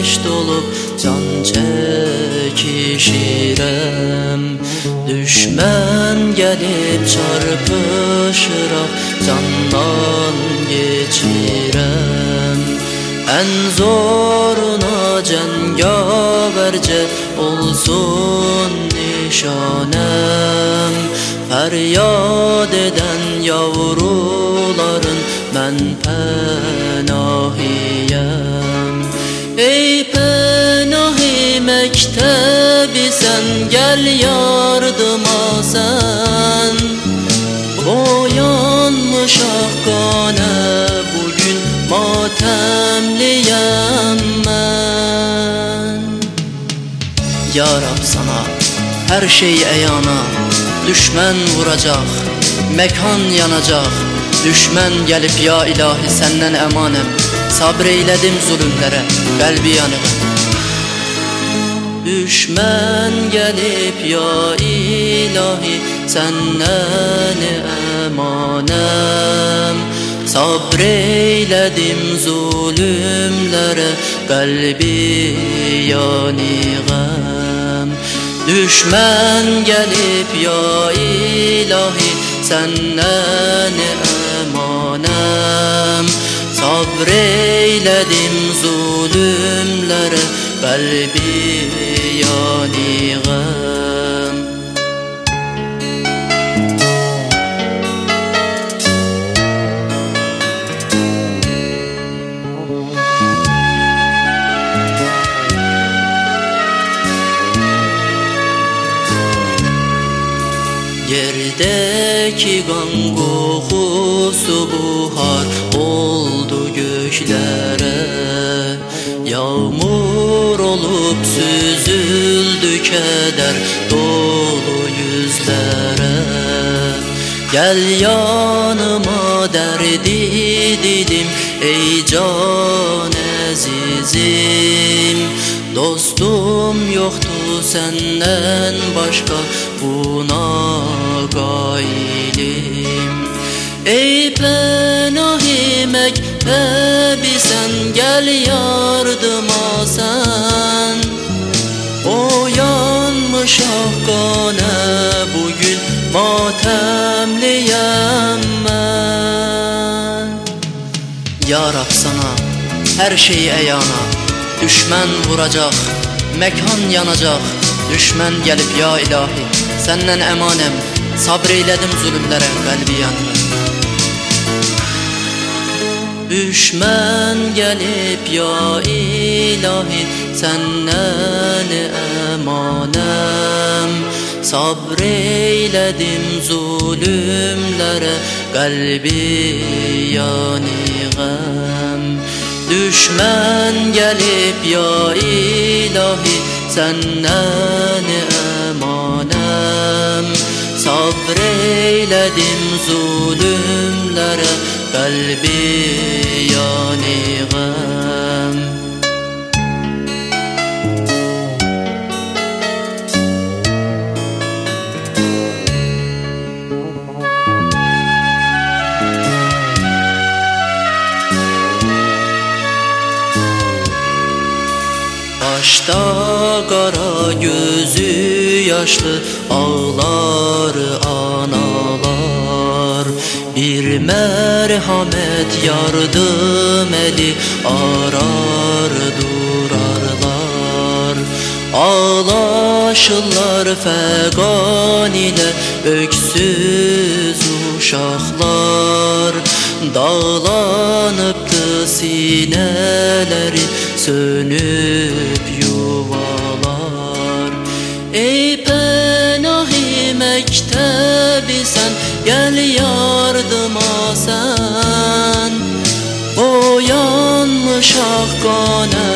Ateş dolup can çekişirem. Düşman gelip çarpışırak candan geçirem. En zoruna cengaverce olsun nişanem. Feryat eden yavruların ben penahiyem Ey penahi mektebi sen gel yardıma sen. Boyanmış hakkane bugün matemliyem ben. Ya Rab sana her şey eyana Düşman vuracak, mekan yanacak. Düşman gelip ya ilahi senden emanem Sabreyledim zulümlere, kalbi yanık Düşman gelip ya ilahi senden emanem. Sabreyledim zulümlere, kalbi yanık Düşman gelip ya ilahi senden emanem Sabreyledim zulümlere kalbi yanığım Yerdeki kan kokusu buhar oldu göklere. Yağmur olup süzüldü keder dolu yüzlere. Gel yanıma derdi dilim ey can azizim. Dostum yoktu senden başka buna gailim Ey penahi mektebi sen gel yardıma sen. O yanmış hakkane bugün matemliyem ben. Ya sana her şeyi eyana Düşman vuracak, mekan yanacak Düşman gelip ya ilahi senden emanem Sabreyledim zulümlere kalbi yandı Düşman gelip ya ilahi senden emanem Sabreyledim zulümlere kalbi yanığım Düşman gelip ya ilahi senden emanem Sabreyledim zulümlere kalbi yanığım Başta kara gözü yaşlı ağlar analar. Bir merhamet yardım eli arar durarlar. Ağlaşırlar fegan ile öksüz uşaklar. Dağlanıptı sineleri sönüp yuvalar. Ey penahi mektebi sen gel yardıma sen. Şaqqanə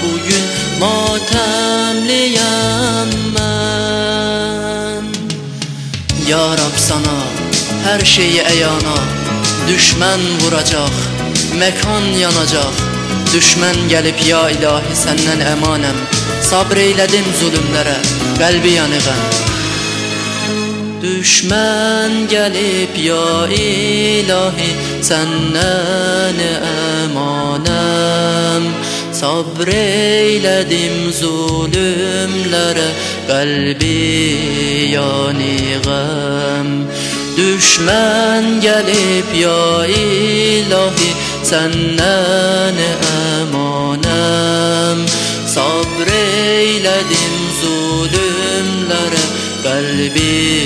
bugün matemliyəm mən Ya Rab sana her şeyi eyana Düşman vuracak, mekan yanacak Düşman gelip ya ilahi senden emanem. Sabreyledim zulümlere, kalbi yanıqəm Düşman gelip ya ilahi senden emanem. Sabreyledim zulümlere kalbi yanıqəm Düşman gelip ya ilahi senden emanem Sabreyledim zulümlere kalbi yani